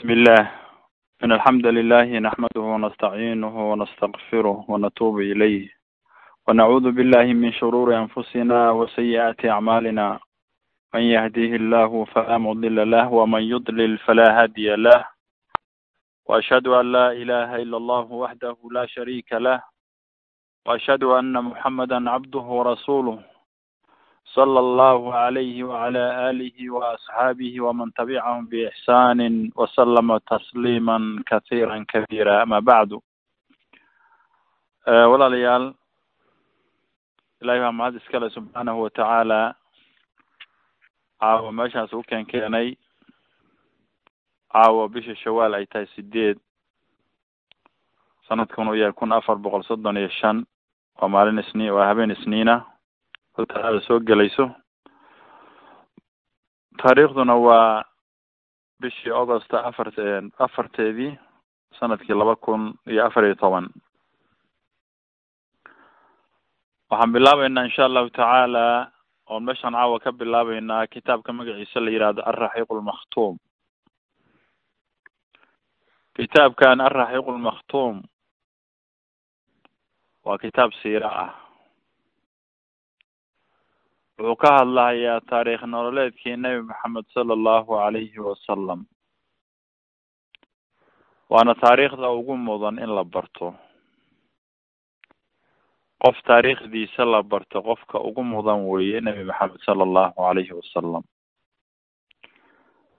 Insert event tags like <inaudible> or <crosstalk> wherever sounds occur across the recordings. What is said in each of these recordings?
بسم الله إن الحمد لله نحمده ونستعينه ونستغفره ونتوب إليه ونعوذ بالله من شرور أنفسنا وسيئات أعمالنا من يهديه الله فلا مضل له ومن يضلل فلا هادي له وأشهد أن لا إله إلا الله وحده لا شريك له وأشهد أن محمدا عبده ورسوله sala allahu alayhi wacala aalihi waasxaabihi waman tabicahum biixsaani wasalama tasliiman kathiiran kabiira ama bacdu eh, walaalayaal ilahi baa mahad iska iskale subxaanahu watacaala caawo meeshaas u keen keenay caawo bisha shawaal ay tahay sideed sanadkan u yahay kun afar boqol soddon iyo shan. Waa maalin isniin waa habeen isniina oo talaada soo gelayso taariikhduna waa bishii augost afart afarteedii sannadkii laba kun iyo afar iyo toban. Waxaan bilaabeynaa insha allahu tacaala oon meeshaan caawa ka bilaabeynaa kitaabka magaciisa la yihahdo alraxiiq lmakhtuum kitaabkan alraxiiq lmakhtuum waa kitaab siira ah wuxuu ka hadlahayaa taariikh nololeedkii nebi maxamed sala allahu alayhi wasalam waana taariikhda ugu mudan in la barto. Qof taariikhdiisa la barto qofka ugu mudan weeye nebi maxamed sala allahu alayhi wasalam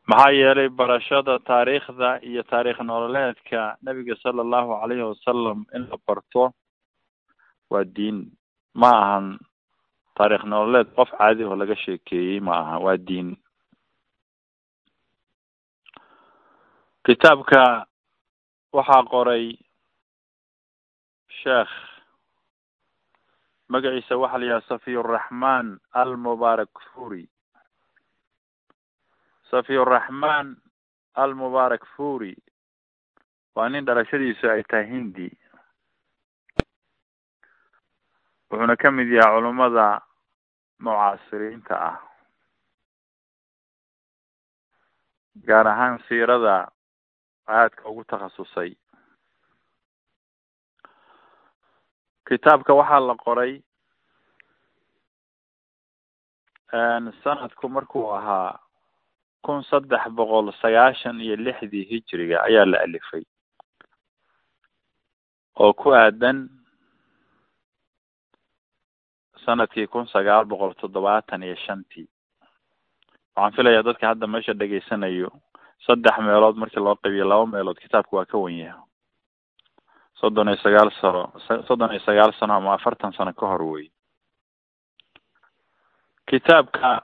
maxaa yeelay barashada taariikhda iyo taariikh nololeedka nebiga sala allahu alayhi wasalam in la barto waa diin. Ma ahan taarikh nololeed qof caadi oo laga sheekeeyey ma aha waa diin. Kitaabka waxaa qoray sheekh magaciisa waxaa la yidhaha safiyuraxmaan almubaarak furi safiyuraxmaan almubaarak furi waa nin dhalashadiisu ay tahay hindi wuxuuna ka mid yahay culummada mucaasiriinta ah gaar ahaan siirada aadka ugu takhasusay. Kitaabka waxaa la qoray sanadku markuu ahaa kun saddex boqol sagaashan iyo lixdii hijriga ayaa la alifay oo ku aadan sannadkii kun sagaal boqol toddobaatan iyo shantii waxaan filayaa dadka hadda meesha dhegaysanayo saddex meelood markii loo qabiyo laba meelood kitaabku waa ka wen yaha soddon iyo sagaal sano soddon iyo sagaal sano ama afartan sano ka hor wey kitaabka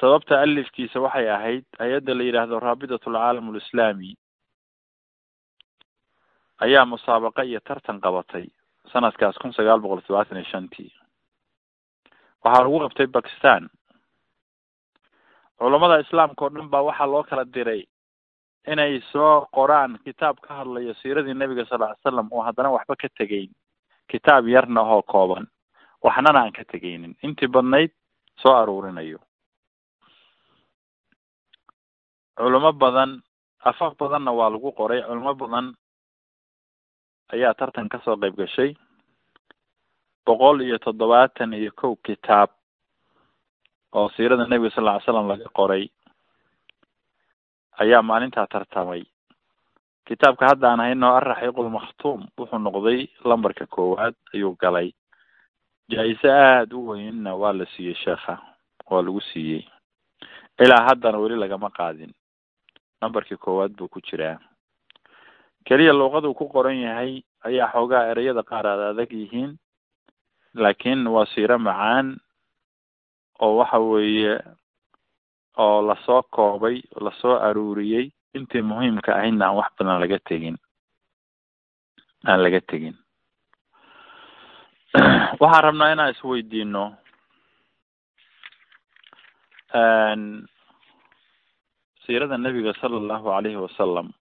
sababta alifkiisa waxay ahayd hay'adda la yidhaahdo raabitat alcaalam alislaami ayaa musaabaqa iyo tartan qabatay sanadkaas kun sagaal boqol toddobaatan iyo shantii waxaa lagu qabtay bakistan culammada islaamka oo dhan baa waxaa loo kala diray inay soo qoraan kitaab ka hadlayo siiradii nebiga sal ly slam oo haddana waxba ka tegeyn kitaab yarna oo kooban. Waxnana aan ka tegeynin intii badnayd soo aruurinayo. Culamo badan afaf badanna waa lagu qoray. Culamo badan ayaa tartan ka soo qayb gashay boqol iyo toddobaatan iyo kow kitaab oo siirada nebiga sal ly slam laga qoray ayaa maalintaa tartamay. Kitaabka hadda aan hayno alraxiiq lmakhtuum wuxuu noqday lambarka koowaad ayuu galay. Jaa-ise aada u weynna waa la siiyey sheekha waa lagu siiyey. Ilaa haddana weli lagama qaadin. Lambarkii koowaad buu ku jiraa. Keliya luuqaduu ku qoran yahay ayaa xoogaa ereyada qaar aad adag yihiin laakiin waa siiro macaan oo waxa weeye oo la soo koobay la soo aruuriyey intii muhiimka ahaydna aan wax badan laga tegin. Aan laga tegin. <clears throat> Waxaan rabnaa inaan isweydiino siirada nebiga sala allahu alayhi wasalam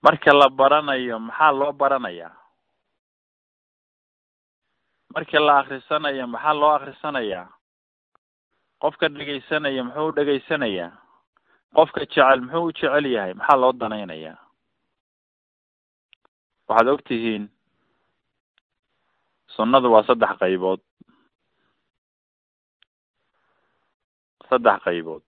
marka la baranayo maxaa loo baranayaa marka la akrisanayo maxaa loo akrisanayaa qofka dhegaysanaya muxuu u dhegaysanayaa qofka jecel muxuu u jecel yahay? Maxaa loo danaynayaa waxaad og tihiin sunnadu waa saddex qaybood. Saddex qaybood.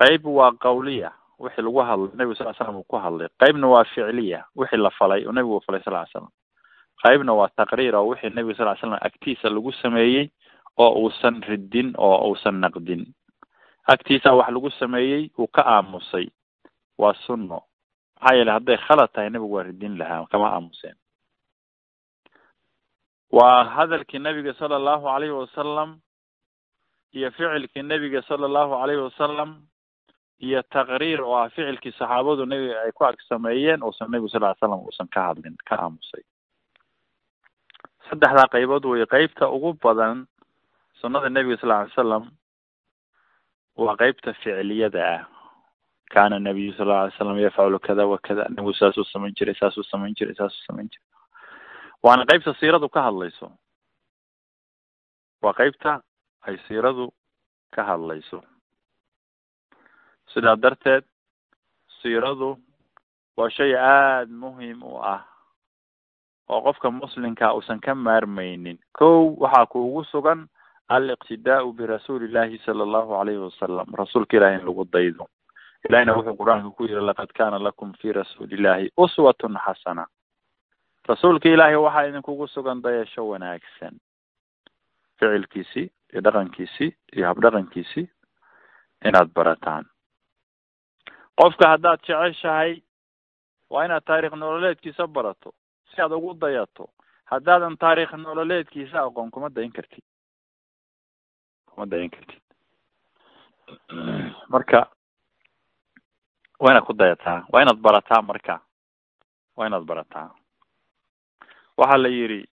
Qayb waa qawliya wixii lagu hadlay nebigu sal l slam uu ku hadlay. Qaybna waa ficliya wixii la falay oo nebigu falay sal ly slam qaybna waa taqriir oo wixii nebiga sal ly slam agtiisa lagu sameeyey oo uusan ridin oo uusan naqdin. Agtiisa wax lagu sameeyey uu ka aamusay. Waa sunno. Maxaa yeeley hadday khalad tahay nebigu waa ridin lahaa kama aamuseen. Waa hadalkii nebiga sala allahu calayhi wasalam iyo ficilkii nebiga sala allahu calayhi wasalam iyo taqriir oo ah ficilkii saxaabadu nebiga ay ku ag sameeyeen uusan nebigu sal ly slam uusan ka hadlin ka aamusay saddexdaa qaybood wey qeybta ugu badan sunnada nebiga sal ly salam waa qeybta ficiliyada ah. Kaana nabiyu sal lla alay slam yafcalu kada wa kada nebigu saasuu samayn jiray saasuu samayn jiray saasuu samayn jiray. Waana qeybta siiradu ka hadlayso. Waa qeybta ay siiradu ka hadlayso. Sidaa darteed siiradu waa shay aada muhiim u ah oo qofka muslimka uusan ka maarmaynin. Kow waxaa kuugu sugan aliqtidaau birasuuli llahi sala allahu alayhi wasalam rasuulka ilahi in lagu daydo. Ilahina wuxuu qur'aanka ku yihi laqad kana lakum fi rasuulillahi uswatun xasana rasuulka ilaahay waxaa idinkugu sugan dayasho wanaagsan. Ficilkiisii iyo dhaqankiisii iyo habdhaqankiisii inaad barataan. Qofka haddaad jeceshahay waa inaad taarikh nololeedkiisa barato si aad ugu dayato haddaadan taarikh nololeedkiisa aqoon kuma dayin kartid kuma dayin kartid <clears throat> marka waa inaad ku dayataa waa inaad barataa marka? Waa inaad barataa waxaa la yidhi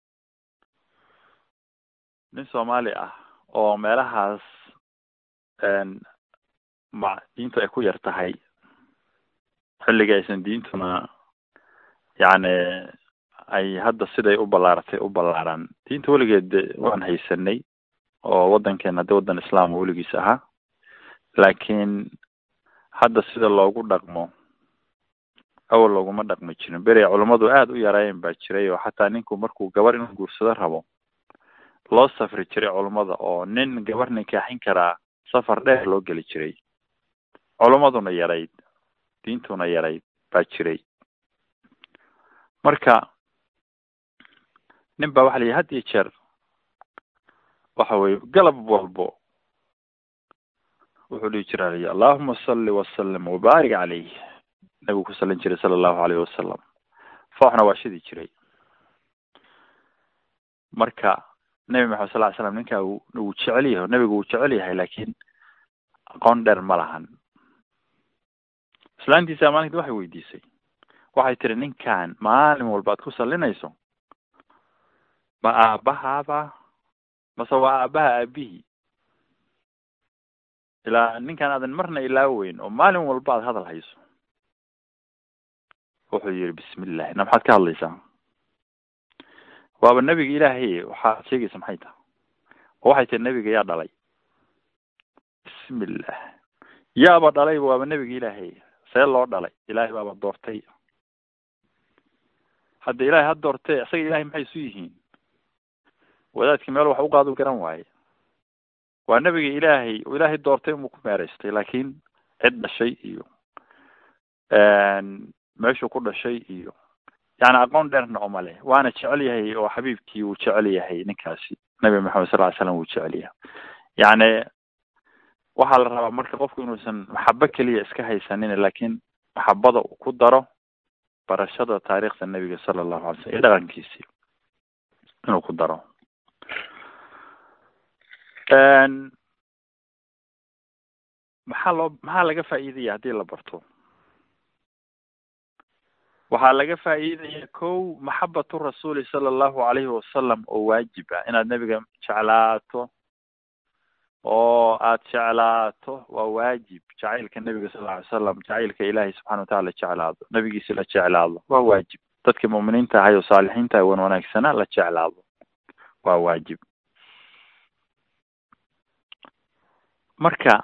nin soomaali ah oo meelahaas ma diintu ay ku yar tahay xilliga aysan diintuna yacni ay hadda siday u ballaaratay u ballaaran diinta weligeed waan haysanay oo waddankeena haddii waddan islaama weligiis ahaa. Laakiin hadda sida loogu dhaqmo awal looguma dhaqmi jirin. Beri culammadu aada u yaraayeen baa jiray oo xataa ninku markuu gabar inuu guursado rabo loo safri jiray culammada oo nin gabar nikaaxin karaa safar dheer loo geli jiray. Culammaduna yarayd diintuna yarayd baa jiray. Marka nin baa waxa la yihi had iyo jeer. Waxa weye galab walbo wuxuu dhihi jira lay allahuma salli wasalim wabaarik caleyh nabigu ku salin jiray sala allahu alayhi wasalam fooxna waa shidi jiray. Marka nebi maxamed sal ly slam ninkaa uu jecel yahay nebigu uu jecel yahay laakiin aqoon dheer ma lahan. Islaantiisa maalinta waxay weydiisay. Waxay tiri ninkan maalin walba ad ku sallinayso ma aabahaaba mase waa aabaha aabihii ilaa ninkan aadan marna ilaaweyn oo maalin walba aad hadal hayso. Wuxuu yihi bismillahi na maxaad ka hadlaysaa? Waaba nebiga ilaahay waxaad sheegaysa maxay taha oo waxay tiri nebiga yaa dhalay. Bismillah yaaba dhalayba waaba nebiga ilaahay see loo dhalay. Ilaahay baaba doortay. Hadda ilaahay ha doortee isaga ilahay maxay isu yihiin wadaadkii meel wax u qaadu garan waaye. Waa nebiga ilaahay oo ilaahay doortay inuu ku meeraystay laakiin cid dhashay iyo meeshuu ku dhashay iyo yani aqoon dheerna oma leh. Waana jecel yahay oo xabiibkii wuu jecel yahay ninkaasi nabi maxamed sal ly slam wuu jecel yahay. Yani waxaa la rabaa marka qofku inuusan maxabo keliya iska haysanin laakiin maxabada uu ku daro barashada taariikhda nebiga sala allahu alay slam iyo dhaqankiisii inuu ku daro maxaa loo maxaa laga faa'iidaya haddii la barto? Waxaa laga faa'iidaya kow maxabatu rasuuli sala allahu alayhi wasalam oo waajib ah. Inaad nebiga jeclaato oo aad jeclaato waa waajib. Jacaylka nebiga sal alay slam jacaylka ilaahay subxana watacala jeclaado. Nebigiisi la jeclaado waa waajib. Dadkii mu'miniinta ahay oo saalixiinta ah wan wanaagsana la jeclaado. Waa waajib marka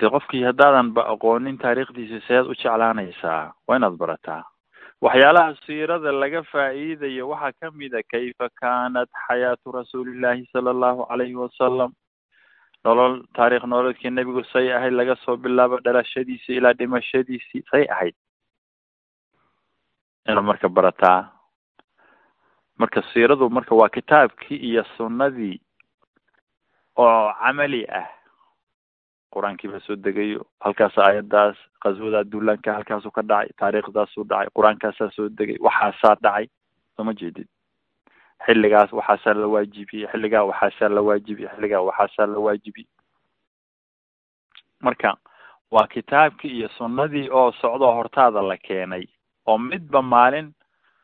dee qofkii haddaadan ba aqoonin taariikhdiisa seed u jeclaanaysaa waa inaad barataa. Waxyaalaha siirada laga faa'iidayo waxaa ka mid a kayfa kaanat xayaatu rasuulillahi sala allahu calayhi wasalam nolol taarikh nololeedkii nebigu say ahayd laga soo bilaabo dhalashadiisii ilaa dhimashadiisii say ahayd. Inaad marka barataa. Marka siiradu marka waa kitaabkii iyo sunnadii oo camali ah qur'aankii baa soo degayo halkaas aayadaas qaswada duulaanka halkaasuu ka dhacay taariikhdaasuu dhacay qur'aankaasaa soo degay waxaasaa dhacay sooma jeedid xilligaas waxaasaa la waajibiyey xilligaa waxaasaa la waajibiyey xilligaa waxaasaa la waajibiyey. Marka waa kitaabkii iyo sunnadii oo socdoo hortaada la keenay oo midba maalin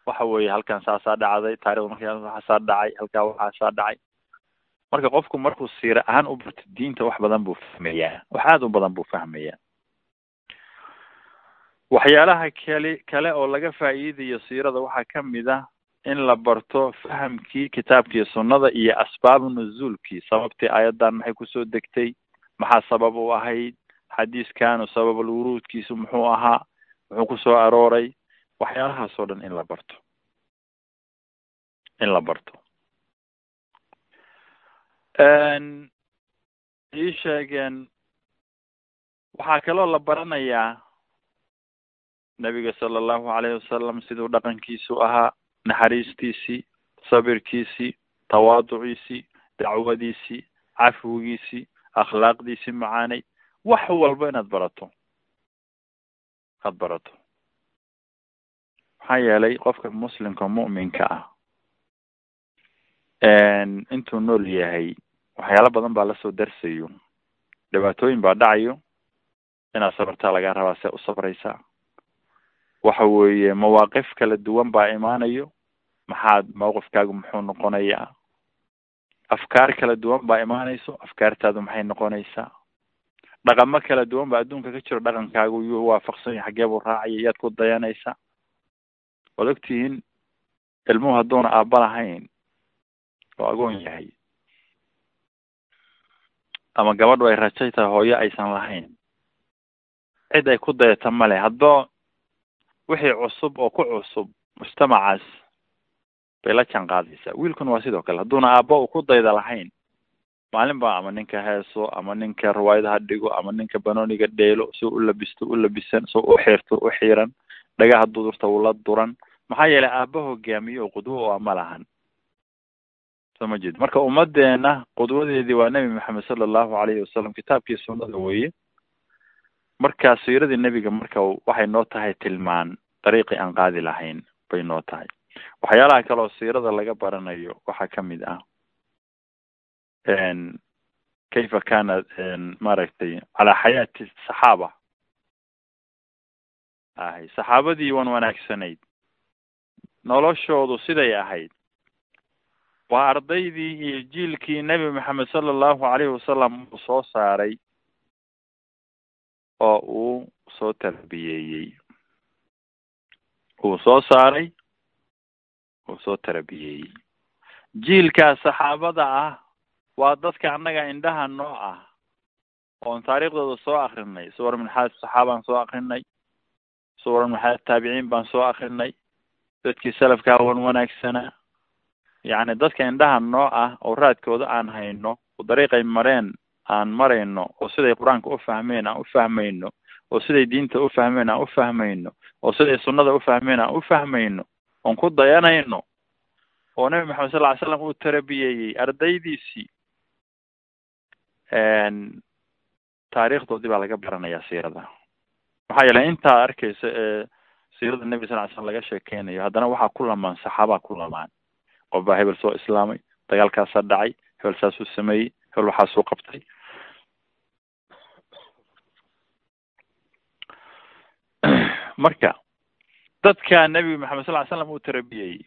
waxa weeye halkan saasaa dhacday taarikhda markaa waxaasaa dhacay halkaa waxaasaa dhacay marka qofku markuu siira ahaan u barto diinta wax badan buu fahmayaa wax aada u badan buu fahmayaa. Waxyaalaha kale kale oo laga faa'iidayo siirada waxaa ka mid ah in la barto fahamkii kitaabkiiyo sunnada iyo asbaabu nuzuulkii. Sababtii aayaddan maxay ku soo degtay? Maxaa sabab u ahayd? Xadiiskanu sababul wuruudkiisu muxuu ahaa? Muxuu ku soo arooray? Waxyaalahaas oo dhan in la barto. In la barto ii sheegeen waxaa kaloo la baranayaa nabiga sala allahu calayhi wasalam siduu dhaqankiisu ahaa naxariistiisii sabirkiisii tawaaduciisii dacwadiisii cafwigiisii akhlaaqdiisii macaanay. Wax walba inaad barato. Aad barato. Maxaa yeelay qofka muslimka mu'minka ah intuu nool yahay waxyaalo badan baa la soo darsayo. Dhibaatooyin baa dhacayo inaad sabartaa lagaa rabaa see u sabraysaa waxa weeye mawaaqif kala duwan baa imaanayo. Maxaad mawqifkaagu muxuu noqonayaa afkaar kala duwan baa imaanayso afkaartaadu maxay noqonaysaa dhaqamo kala duwan baa adduunka ka jiro dhaqankaagu yuu waafaqsan yahay xaggee buu raacaya iyaad ku dayanaysaa waad ogtihiin ilmuhu hadduuna aaba lahayn oo agoon yahay. Ama gabadhu ay rajay tahay hooyo aysan lahayn. Cid ay ku dayata male haddoo wixii cusub oo ku cusub mujtamacaas bay la jaan qaadaysaa. Wiilkuna waa sidoo kale. Hadduuna aabba uu ku dayda lahayn maalin ba ama ninka heeso ama ninka riwaayadaha dhigo ama ninka banooniga dheelo si u labisto u labisan si u xiirto u xiiran dhagaha dudurta ula duran. Maxaa yeelay aabba hogaamiyo oo qudwo oo ma lahan soo ma jeed marka ummadeena qudwadeedii waa nebi maxamed sala allahu calayhi wasalam kitaabkii sunnada weeye. Marka siiradii nebiga marka waxay noo tahay tilmaan dariiqii aan qaadi lahayn bay noo tahay. Waxyaalaha kale oo siirada laga baranayo waxaa ka mid ah kayfa kana maaragtay calaa xayaati saxaaba. Ahay saxaabadii wan wanaagsanayd. Noloshoodu siday ahayd waa ardaydii iyo jiilkii nebi maxamed sala allahu calayhi wasalam uu soo saaray oo uu soo tarbiyeeyey uu soo saaray uu soo tarbiyeeyey jiilkaa saxaabada ah waa dadka annaga indhaha noo ah oon taariikhdooda soo akrinay suwar min xaad saxaabaan soo akrinay suwar min taabiciin baan soo akrinay dadkii salafkaa wan wanaagsanaa yacni dadka indhaha noo ah oo raadkooda aan hayno oo dariiqay mareen aan marayno oo siday qur'aanka u fahmeen aan u fahmayno oo siday diinta u fahmeen aan u fahmayno oo siday sunnada u fahmeen aan u fahmayno oon ku dayanayno oo nebi maxamed sal ly slam uu tarabiyeeyey ardaydiisii taariikhdoodii baa laga baranayaa siirada. Maxaa yeelay intaa arkaysa ee siirada nebi sal ly slam laga sheekeynayo haddana waxaa ku lamaan saxaabaa ku lamaan qof baa hebel soo islaamay dagaalkaasaa dhacay hebel saasuu sameeyey hebel waxaasuu qabtay. <clears throat> Marka dadka nebi maxamed sal ly slam uu tarbiyeyey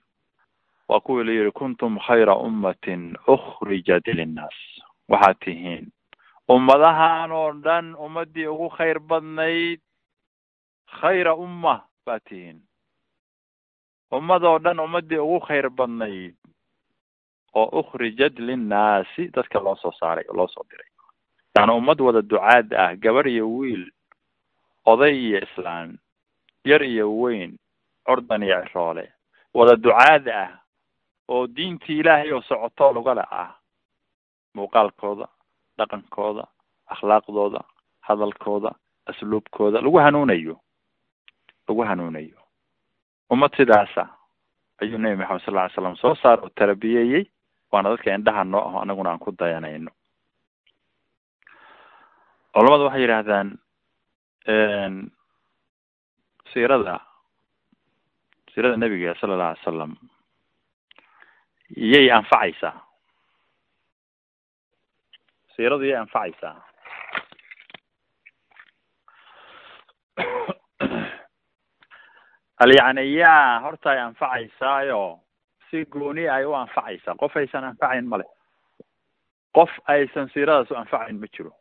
waa kuwii la yihi kuntum khayra ummatin ukhrijat linnaas. Waxaad tihiin ummadahan oo dhan ummadii ugu khayr badnayd khayra umma baad tihiin ummad oo dhan ummadii ugu khayr badnayd oo ukhrijat linnaasi dadka loo soo saaray oo loo soo diray. Yaani ummad wada ducaad ah gabar iyo wiil oday iyo islaan yar iyo weyn ordan iyo ciroole. Wada ducaad ah oo diintii ilaahay oo socotoo lugale ah. Muuqaalkooda dhaqankooda akhlaaqdooda hadalkooda asluubkooda lagu hanuunayo. Lagu hanuunayo ummad sidaasa ayuu nebi maxamed sal lla ly slam soo saar oo tarabiyeeyey waana dadka indhaha noo aho anaguna aan ku dayanayno. Culamadu waxay yidhaahdaan siirada siirada nebiga sala allahu alay salam iyay anfacaysaa. Siiradu iyay anfacaysaa hal yacni yaa horta ay anfacaysaayo si gooni ay u anfacaysaa. Qof aysan anfacayn male qof aysan siiradaas u anfacayn ma jiro.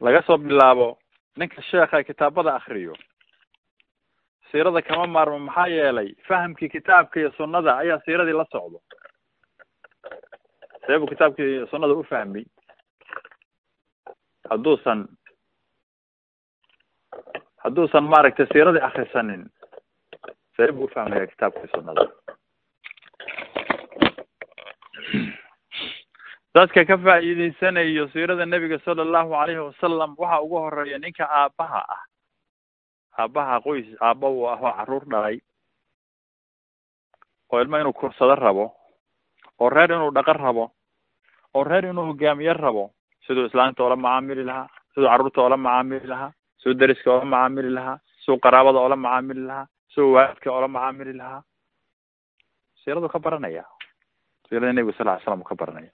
Laga soo bilaabo ninka sheekha kitaabada akriyo siirada kama maarmo maxaa yeelay fahamkii kitaabka iyo sunnada ayaa siiradii la socdo. See buu kitaabkii sunnada u fahmay. Hadduusan hadduusan maaragtay siiradii akrisanin see buu ufahmaya kitaabka iyo sunnada. Dadka ka faa'iideysanayo siirada nebiga sala allahu alayhi wasalam waxa ugu horreeya ninka aabbaha ah. Aabbaha qoys aabba uu ah oo carruur dhalay oo ilmo inuu kursado rabo oo reer inuu dhaqan rabo oo reer inuu hogaamiye rabo. Siduu islaamta oola macaamili lahaa siduu carruurta oola macaamili lahaa siduu deriska oola macaamili lahaa siduu qaraabada oola macaamili lahaa siduu waalidka oola macaamili lahaa. Siiradu ka baranaya. Siirada nebiga sal ly slam ka baranaya.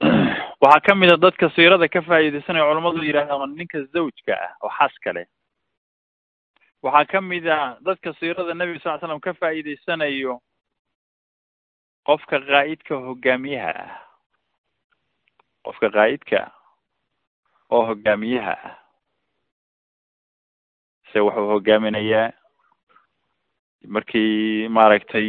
<clears throat> Waxaa ka mid a dadka siirada ka faa'iideysanaya culamadu yidhahdaan ninka zawjka ah oo xaaska leh waxaa ka mid a dadka siirada nebiga sal ly slam ka faa'iideysanayo qofka qaa'idka hogaamiyaha ah. Qofka qaa'idka oo hogaamiyaha ah. Se wuxuu hogaaminayaa markii maaragtay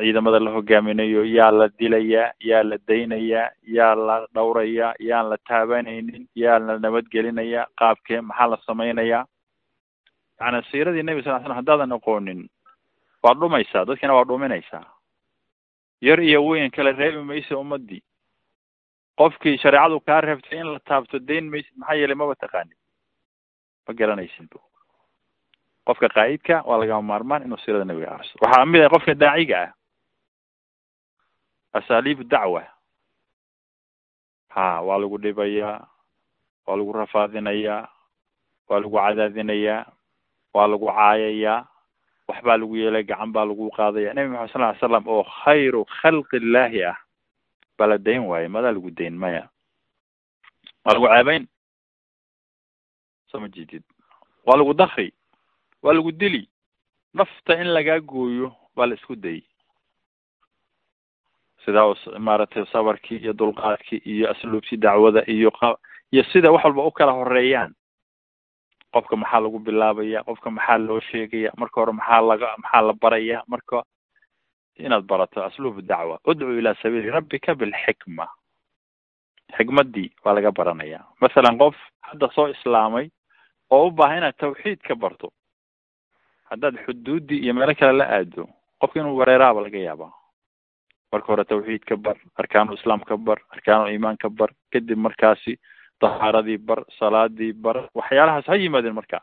ciidamada la hogaaminayo yaa la dilayaa yaa la daynayaa yaa la dhawrayaa yaan la taabanaynin yaa la nabadgelinayaa qaabkee maxaa la samaynayaa yaani siiradii nebi sal ly slam haddaadan aqoonin waad dhumaysaa dadkiina waa dhuminaysaa. Yar iyo weyn kala reebi maysa ummadii qofkii shareecadu kaa reebtay in la taabto dayn maysid maxaa yeelay maba taqaanid ma garanaysid qofka qaa'idka waa lagama maarmaan inuu siirada nebiga arso waxaa ka mid ah qofka daaciga ah. Asaaliibu dacwa. Ha waa lagu dhibayaa waa lagu rafaadinayaa waa lagu cadaadinayaa waa lagu caayayaa waxbaa lagu yeelay gacan baa lagu qaadaya nebi maxamed sal ly slam oo khayru khalqi illaahi ah baa la dayn waaye madaa lagu dayn maya. Waa lagu ceebeyn soo ma jeedid waa lagu dakri waa lagu dili? Nafta in lagaa gooyo baa la isku dayay. Sidaa maaragtay sabarkii iyo dulqaadkii iyo asluubtii dacwada iyo q iyo sida wax walba u kala horeeyaan qofka maxaa lagu bilaabaya? Qofka maxaa loo sheegaya? Marka hore maxaa laga maxaa la baraya marka inaad barato asluub dacwa udcu ilaa sabiili rabbika bilxikma xikmaddii waa laga baranaya masalan qof hadda soo islaamay oo u baahan inaad tawxiid ka barto haddaad xuduuddii iyo meelo kale la aado qofka inuu wareeraaba laga yaabaa marka hore tawxiid ka bar arkaanul islaam ka bar arkaanul iimaan ka bar kadib markaasi dahaaradii bar salaadii bar waxyaalahaas ha yimaadeen marka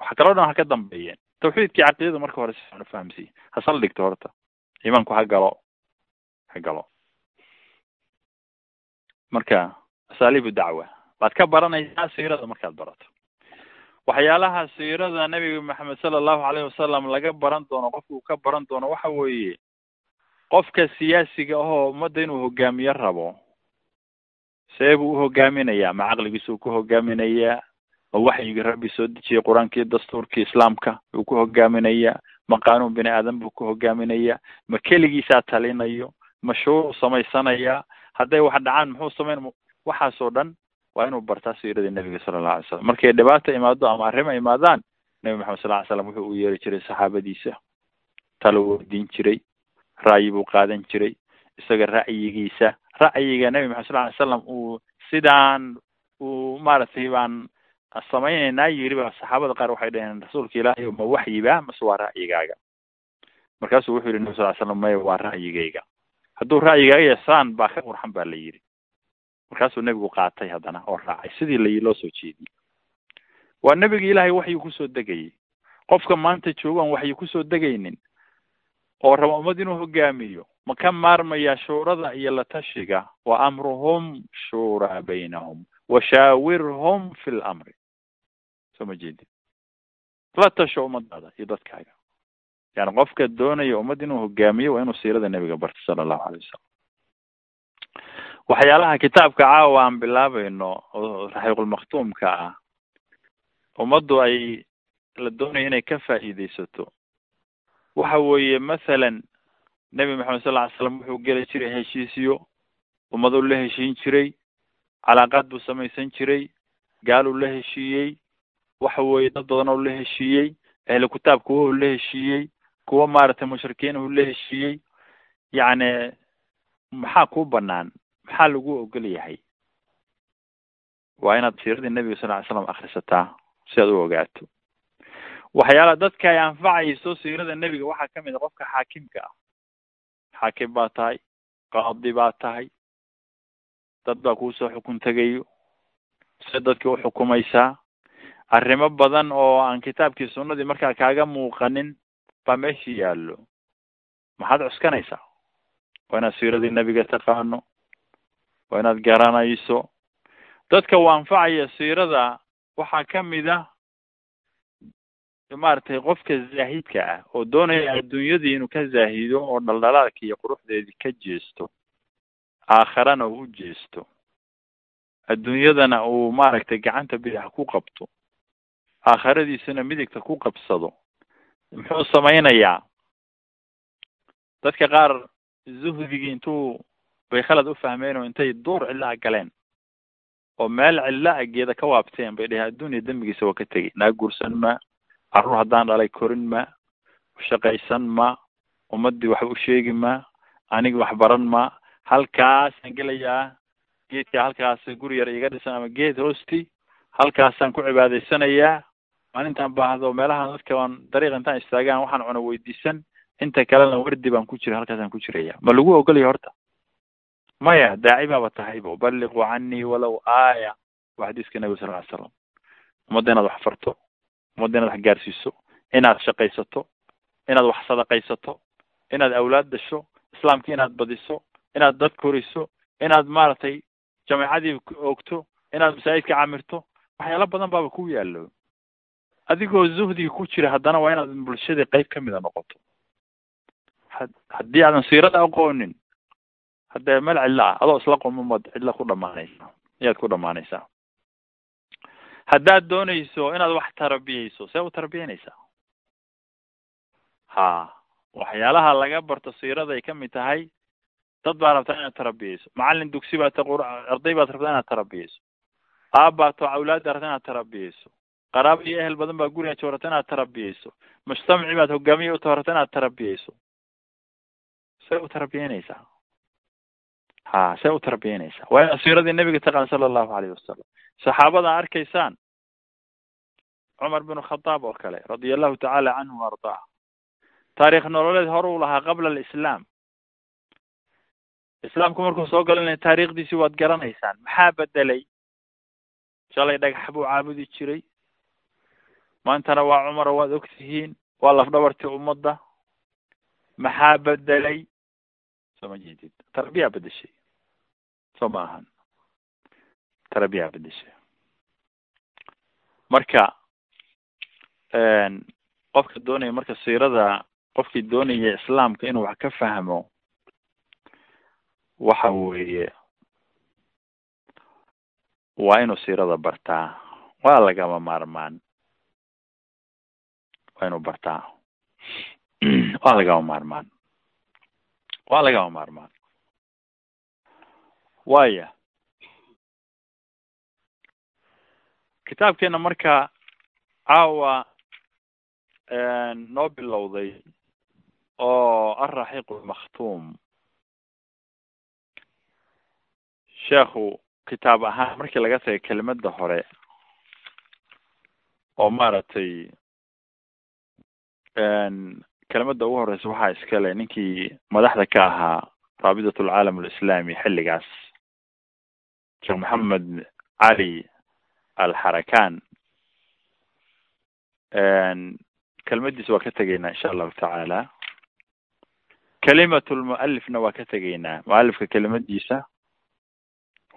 waxa kaloo dhan ha ka dambeeyeen tawxiidkii caqiidada marka hore si fiican ufahamsiiye ha saldhigto horta iimaanku ha galo. Ha galo. Marka asaaliibu dacwa. Waad ka baranaysaa siirada markaad barato. Waxyaalaha siirada nebiga maxamed sala allahu alayhi wasalam laga baran doono qofka uu ka baran doono waxa weeye qofka siyaasiga ahoo ummadda inuu hogaamiye rabo see buu uhogaaminayaa ma caqligiisa ku hogaaminayaa ma waxyigii rabbi soo dejiyey qur'aankii dastuurkii islaamka uu ku hogaaminayaa ma qaanuun bini aadan buu ku hogaaminayaa ma keligiisaa talinayo ma shuuruu samaysanayaa hadday wax dhacaan muxuu samayn waxaasoo dhan waa inuu bartaa siiradii nebiga sala allahu alay slam markay dhibaata imaado ama arrimo imaadaan nebi maxamed sal ly slam wuxuu u yeeri jiray saxaabadiisa. Talo weydiin jiray ra'yi buu qaadan jiray isaga ra'yigiisa ra'yiga nebi maxamed sal ly slam uu sidaan uu maaragtay baan samaynaynaa yiri ba saxaabada qaar waxay dhaheen rasuulka ilaahay ma waxyiba mase waa ra'yigaaga markaasuu wuxuu yihi nebi sal ly slam maya waa ra'yigayga hadduu ra'yigaaga yasaan baa ka qurxan ba la yidhi. Markaasuu nebigu qaatay haddana oo raacay. Sidii la loo soo jeediyey. Waa nebiga ilaahay waxyu ku soo degayay qofka maanta joogaan waxyu ku soo degaynin oo raba ummad inuu hogaamiyo ma ka maarmayaa shuurada iyo la tashiga wa amruhum shuuraa baynahum washaawirhum fi lamri soo ma jeedin la tasho ummadaada iyo dadkaaga yani qofka doonaya ummad inuu hogaamiyo waa inuu siirada nebiga barto sala allahu alay wasalam waxyaalaha kitaabka caawa aan bilaabayno oo raxiiqulmaktuumka ah ummaddu ay la doonayo inay ka faa'iidaysato waxa weeye mathalan nebi maxamed sal ly slam wuxuu geli jiray heshiisyo ummaduu la heshiin jiray calaaqaad buu samaysan jiray gaaluu la heshiiyey waxa weeye dad badan oo la heshiiyey ahlu kitaab kuwa la heshiiyey kuwa maaragtay mushrikiin uu la heshiiyey yacni maxaa kuu banaan maxaa lagu ogol yahay? Waa inaad siiradii nebiga sal ly slam akrisataa si aad u ogaato. Waxyaala dadka ay anfacayso siirada nebiga waxaa ka mid a qofka xaakimka ah. Xaakim baa tahay qaadi baa tahay dad baa kuusoo xukun tegayo se dadkii uxukumaysaa arrimo badan oo aan kitaabkii sunnadii markaa kaaga muuqanin baa meeshii yaallo. Maxaad cuskanaysaa? Waa inaad siiradii nebiga taqaano? Waa inaad garanayso dadka anfacaya siirada waxaa ka mid ah maaragtay qofka zaahidka ah oo doonaya adduunyadii inuu ka zaahido oo dhaldhalaalka iyo quruxdeedii ka jeesto aakharana uu jeesto. Adduunyadana uu maaragtay gacanta bidax ku qabto aakhiradiisana midigta ku qabsado muxuu samaynayaa dadka qaar zuhdigii intuu bay khalad u fahmeen oo intay duur cidla a galeen oo meel cidla a geeda ka waabteen bay dheheen adduuniya dembigiisa waa ka tegey naa guursan ma carruur haddaan dhalay korin ma shaqaysan ma ummaddii wax u sheegi ma anigi wax baran ma halkaasaan gelayaa geedka halkaas guri yar iga dhisan ama geed hoosti halkaasaan ku cibaadaysanayaa maalintaan baahdo meelaha dadka waan dariiq intaan istaagaan waxaan cuno weydiisan. Inta kalena wardi baan ku jira halkaasaan ku jiraya. Ma lagu ogolaya horta? Maya daaci baaba tahayba balliquu canii walow aaya. Waa xadiiska nabiga sal ly slam ummadda inaad wax farto ummadda inaad wax gaarsiiso inaad shaqaysato inaad wax sadaqaysato inaad awlaad dasho islaamkii inaad badiso inaad dad koriso inaad maaragtay jameecadii oogto inaad masaajidka camirto waxyaalo badan baaba ku yaallo adigoo zuhdiga ku jira haddana waa inaad bulshadii qayb kamida noqoto. Ha haddii aadan siirada aqoonin haddee meel cidla ah adoo isla qumumad cidla ku dhamaanaysaa ayaad ku dhamaanaysaa haddaad doonayso inaad wax tarbiyeyso see u tarbiyeynaysaa? Ha waxyaalaha laga barto siiraday ka mid tahay dad baa rabtaa inaad tarabiyeyso macalin dugsi baa ta qur arday baad rabtaa inaad tarabiyeyso aab baa to awlaadda rabta inaad tarabiyeyso qaraabo iyo ehel badan baa guriga joorata inaad tarabiyeyso mujtamaci baad hogaamiye uta rabta inaad tarabiyeyso see u tarbiyeynaysaa ha see u tarbiyeynaysaa waa inaad siiradii nebiga taqaan sala allahu alayhi wasalam saxaabada arkaysaan? Cumar bin khadaab oo kale radia allahu tacaala canhu ardaa taarikh nololeed hore u lahaa qabla alislaam. Islaamku markuu soo galanaya taariikhdiisii waad garanaysaan. Maxaa bedelay? Shalay dhagax buu caabudi jiray maantana waa cumaro waad og tihiin waa lafdhabartii ummadda. Maxaa bedelay soo ma jeedid. Tarbiyaa bedeshay soo ma ahan. Tarbiyaa bedeshay marka qofka doonaya marka siirada qofkii doonaya islaamka inuu wax ka fahmo waxa weeye waa inuu siirada bartaa. Waa lagama maarmaan waa inuu bartaa <clears throat> waa lagama maarmaan waa lagama maarmaan waya kitaabkeena marka caawa noo bilowday oo alraxiiq lmakhtuum sheekhu kitaab ahaan markii laga tagay kelimada hore oo maaragtay kelimada ugu horeysa waxaa iskale ninkii madaxda ka ahaa raabidat alcaalam alislami xilligaas sheekh maxamed cali alxarakan kelimadiisa waa ka tegaynaa insha allahu tacaala. Kelimatu lmualifna waa ka tegaynaa. Mualifka kelimadiisa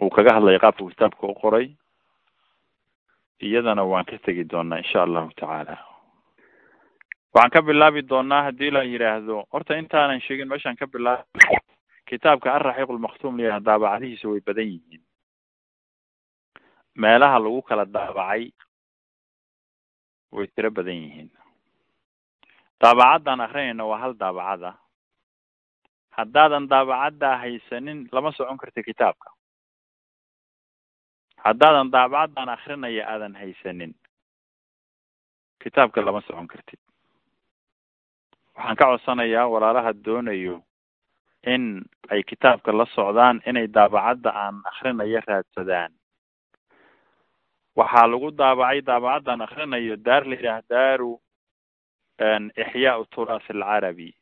uu kaga hadlaya qaabka kitaabka u qoray iyadana waan ka tegi doonaa insha allahu tacaala waxaan ka bilaabi doonaa haddii la yidhaahdo horta intaanan sheegin meeshaan ka bilaabi kitaabka alraxiiq lmaktuum la yidhahdo daabacadihiisa way badan yihiin. Meelaha lagu kala daabacay way tiro badan yihiin. Daabacaddan akrinayna waa hal daabacada. Haddaadan daabacaddaa haysanin lama socon karti kitaabka. Haddaadan daabacaddan akrinaya aadan haysanin kitaabka lama socon kartid waxaan ka codsanayaa walaalaha doonayo in ay kitaabka la socdaan inay daabacadda aan akrinayo raadsadaan. Waxaa lagu daabacay daabacaddan akrinayo daar la yidhaah daaru ixyaa turaas alcarabi.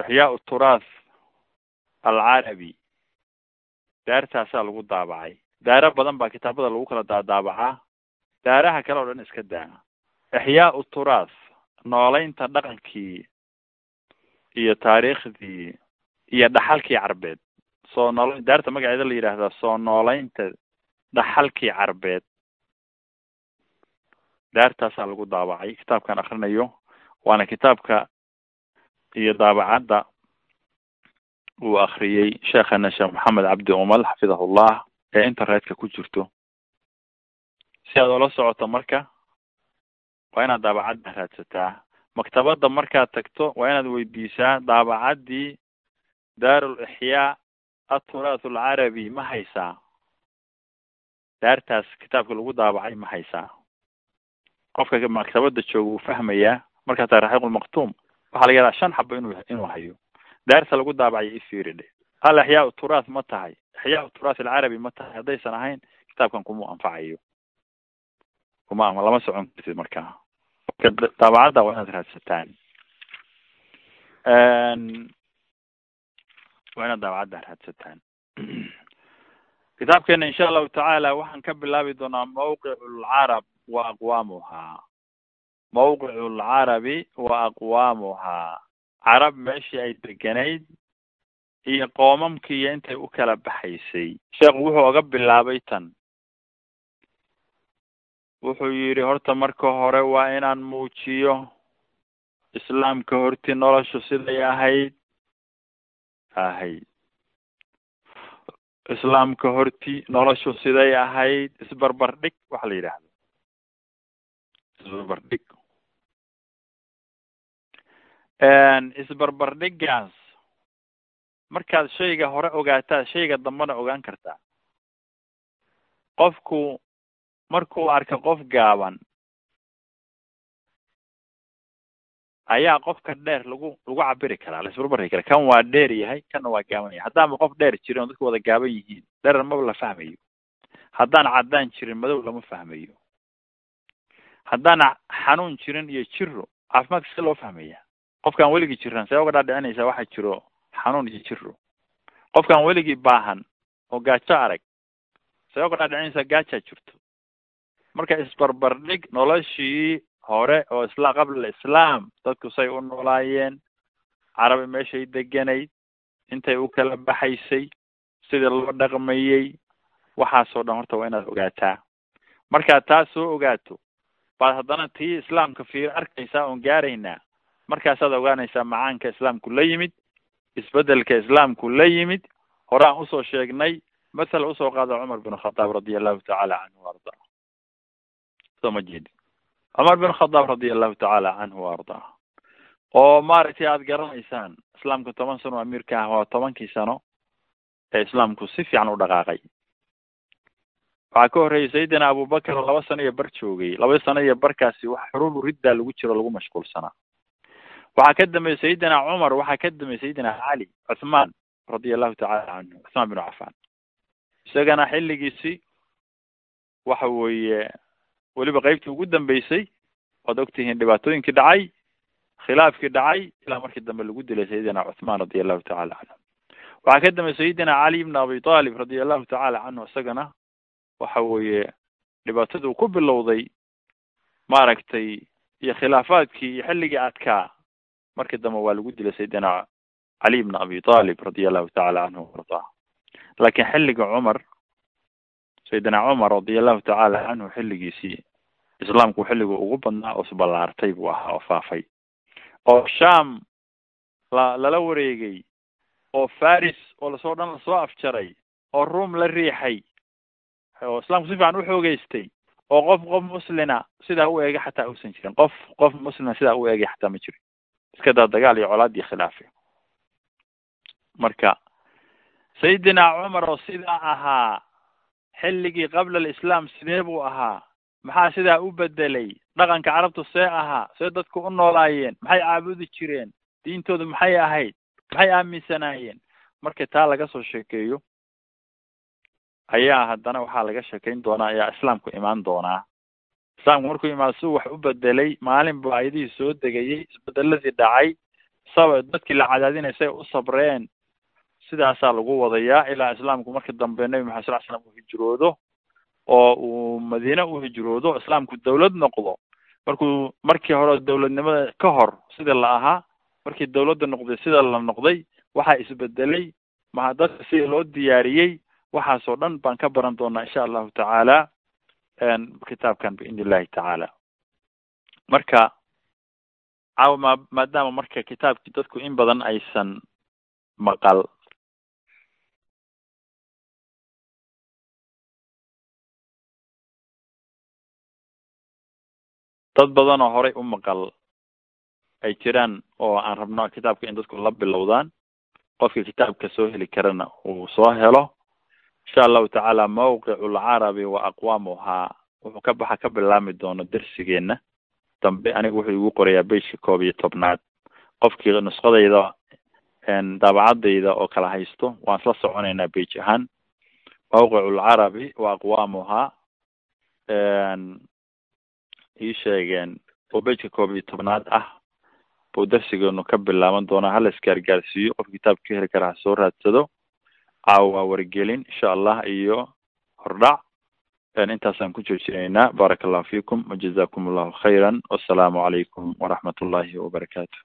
Ixyaa turaas alcarabi. Daartaasaa lagu daabacay. Daaro badan baa kitaabada lagu kala daadaabacaa daaraha kale o dhan iska daa. Ixyaa turaas noolaynta dhaqankii iyo taariikhdii iyo dhaxalkii carbeed. Soo nool daarta magaceeda la yidhaahdaa soo noolaynta dhaxalkii carbeed. Daartaasaa lagu daabacay. Kitaabkan akrinayo waana kitaabka iyo daabacadda uu akriyey sheekhana sheekh maxamed cabdi umal xafidahullah ee internetka ku jirto. Si aad oola socoto marka waa inaad daabacadda raadsataa. Maktabadda markaad tagto waa inaad weydiisaa daabacaddii daarul ixyaa aturath alcarabi ma haysaa. Daartaas kitaabka lagu daabacay ma haysaa. Qofka maktabadda jooga wuu fahmayaa. Markaa tahay raxiiqulmaktuum waxaa laga yadaa shan xabo inuu inuu hayo. Daarta lagu daabacay ifiri dhe hal ixyaa turath ma tahay. Ixyaa turath alcarabi ma tahay. Haddaysan ahayn kitaabkan kuma anfacayo. Kuma lama socon kartid markaa daabacadda waa inaad raadsataan waa inaad daabacadda raadsataan <clears throat> kitaabkeena insha allahu tacaala waxaan ka bilaabi doonaa mawqicu lcarab wa aqwaamuhaa mawqicu lcarabi wa aqwaamuhaa carab meeshii ay deganayd iyo qoomamkiiyo intay u kala baxaysay sheekhu wuxuu oga bilaabay tan wuxuu yidhi horta marka hore waa inaan muujiyo islaamka horti noloshu siday ahayd. Ahayd islaamka horti noloshu siday ahayd. Isbarbardhig waxa la yidhaahdo. Isbarbardhig isbarbardhigaas markaad shayga hore ogaataa shayga dambena ogaan kartaa. Qofku markuu arka qof gaaban ayaa qofka dheer lagu lagu cabiri karaa la isbarbardhigi karaa. Kan waa dheer yahay kanna waa gaaban yahay. Haddaanba qof dheer jirin oo dadku wada gaaban yihiin dherer maba la fahmayo. Haddaan caddaan jirin madow lama fahmayo. Haddaan xanuun jirin iyo jiro caafimaadka si loo fahmaya qofkaan weligii jiran see uga dhaadhicinaysaa waxaa jiro xanuun iyo jiro qofkaan weligii baahan oo gaajo arag see uga dhaadhicinaysaa gaajaa jirto marka isbarbardhig noloshii hore oo isla qabla islaam dadku say u noolaayeen carabi meeshay deganayd intay u kala baxaysay sidii loo dhaqmayey waxaasoo dhan horta waa inaad ogaataa. Markaad taas soo ogaato baad haddana tii islaamka fiir arkaysaa oon gaaraynaa. Markaasaad ogaanaysaa macaanka islaamku la yimid isbeddelka islaamku la yimid horaan u soo sheegnay mathal u soo qaada cumar bin khadaab radia allahu tacaala canhu arda soo jeedin. Cumar bin khadaab radia allahu tacaala canhu arda. Oo maaragtay aada garanaysaan islaamku toban sano amiirka ah waa tobankii sano ee islaamku si fiican u dhaqaaqay. Waxaa ka horreeyay sayidina abubakar laba sano iyo bar joogay. Laba sano iyo barkaasi wax xurubu riddaa lagu jiro lagu mashquulsanaa waxaa ka dambeeyey sayidina cumar waxaa ka dambeeyey sayidina cali cuthmaan radia allahu tacala canhu cuthmaan binu cafan isagana xilligiisii waxa weeye weliba qeybtii ugu dambeysay waad ogtihiin dhibaatooyinkii dhacay khilaafkii dhacay ilaa markii dambe lagu dilay sayidina cuthmaan radia allahu tacala canhu waxaa ka dambe sayidina cali ibn abi talib radia allahu tacala canhu isagana waxa weeye dhibaataduu ku bilowday maaragtay iyo khilaafaadkii iyo xilligii adkaa. Markii dambe waa lagu dilay sayidina cali ibn abi talib radia allahu tacala canhu ardaa laakiin xilliga cumar sayidina cumar radia allahu tacala canhu xilligiisii islaamku xilligu ugu badnaa oo isballaartay buu ahaa oo faafay. Oo sham la lala wareegay oo faris oo la soo dhan la soo afjaray oo room la riixay oo islaamku si fiican uxoogeystay oo qof qof muslina sidaa u eegay xataa uusan jirin. Qof qof muslina sidaa u eegay xataa ma jirin. Iska daa dagaal iyo colaad iyo khilaafe. Marka sayidina cumar oo sidaa ahaa xilligii qabla alislaam sidee buu ahaa? Maxaa sidaa u bedelay? Dhaqanka carabtu see ahaa see dadku u noolaayeen maxay caabudi jireen? Diintoodu maxay ahayd? Maxay aaminsanaayeen? Marka taa laga soo sheekeeyo ayaa haddana waxaa laga sheekayn doonaa ayaa islaamku imaan doonaa. Islaamku markuu imaado si wax u bedelay maalin ba ayadihii soo degayay isbedeladii dhacay saba dadkii la cadaadinay say u sabreen sidaasaa lagu wadayaa ilaa islaamku marka dambe nebi maxamed sal l slam uu hijroodo oo uu madiine u hijroodo islaamku dawlad noqdo. Markuu markii hore dawladnimada ka hor sida la ahaa markii dawladda noqday sida la noqday waxaa isbedelay maha dadka sida loo diyaariyey waxaasoo dhan baan ka baran doonaa insha allahu tacaala kitaabkan biidni illahi tacaala. Marka caawa ma maadaama marka kitaabkii dadku in badan aysan maqal dad badan oo horay u maqal ay jiraan oo aan rabno kitaabka in dadku la bilowdaan qofka kitaabka soo heli karana uu soo helo. Insha allahu tacaala mawqicu lcarabi wa aqwaamuhaa wuxuu ka baxa ka bilaami doono dersigeena dambe aniga wuxuu igu qorayaa beyska koob iyo tobnaad. Qofkii nusqadayda daabacadayda oo kala haysto waan isla soconaynaa bej ahaan. Mawqicu lcarabi wa aqwaamuhaa ii sheegeen oo bejka koob iyo tobnaad ah buu darsigeenu ka bilaaban doonaa. Hala isgaargaarsiiyo qof kitaabka ka heli kara ha soo raadsado. Caawa waa wargelin insha allah iyo hordhac. Intaasaan ku joojinaynaa. Baaraka allahu fiikum wajazakum allahu khayra wassalaamu calaykum waraxmat ullahi wabarakaatu